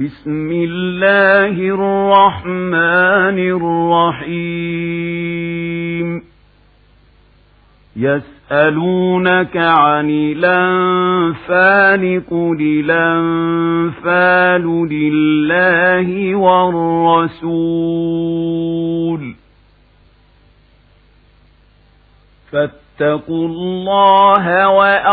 بسم الله الرحمن الرحيم. يسألونك عن الأنفال قل الأنفال لله والرسول. فاتقوا الله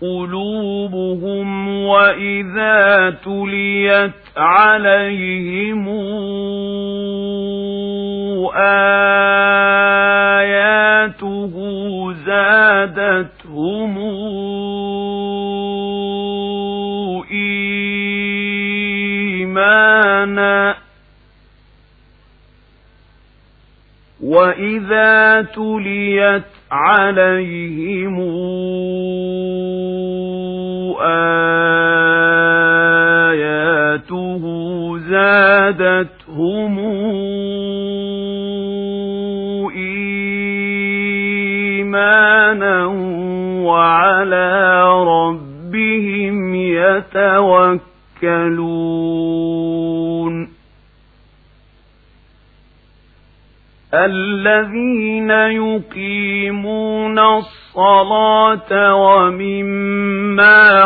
قلوبهم وإذا تليت عليهم آياته زادتهم إيمانا وإذا تليت عليهم آياته زادتهم إيمانا وعلى ربهم يتوكلون. الذين يقيمون الصلاة ومما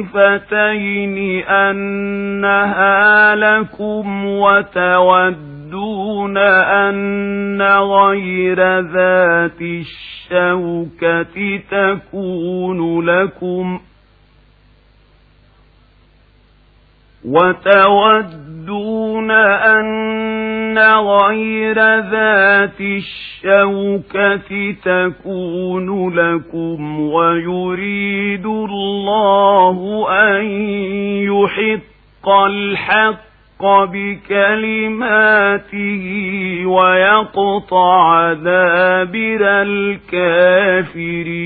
الطائفتين أنها لكم وتودون أن غير ذات الشوكة تكون لكم وتودون أن غير ذات الشوكة تكون لكم ويريد الله أن يحق الحق بكلماته ويقطع دابر الكافرين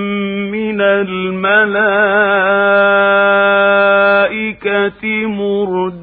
الملائكة مردفين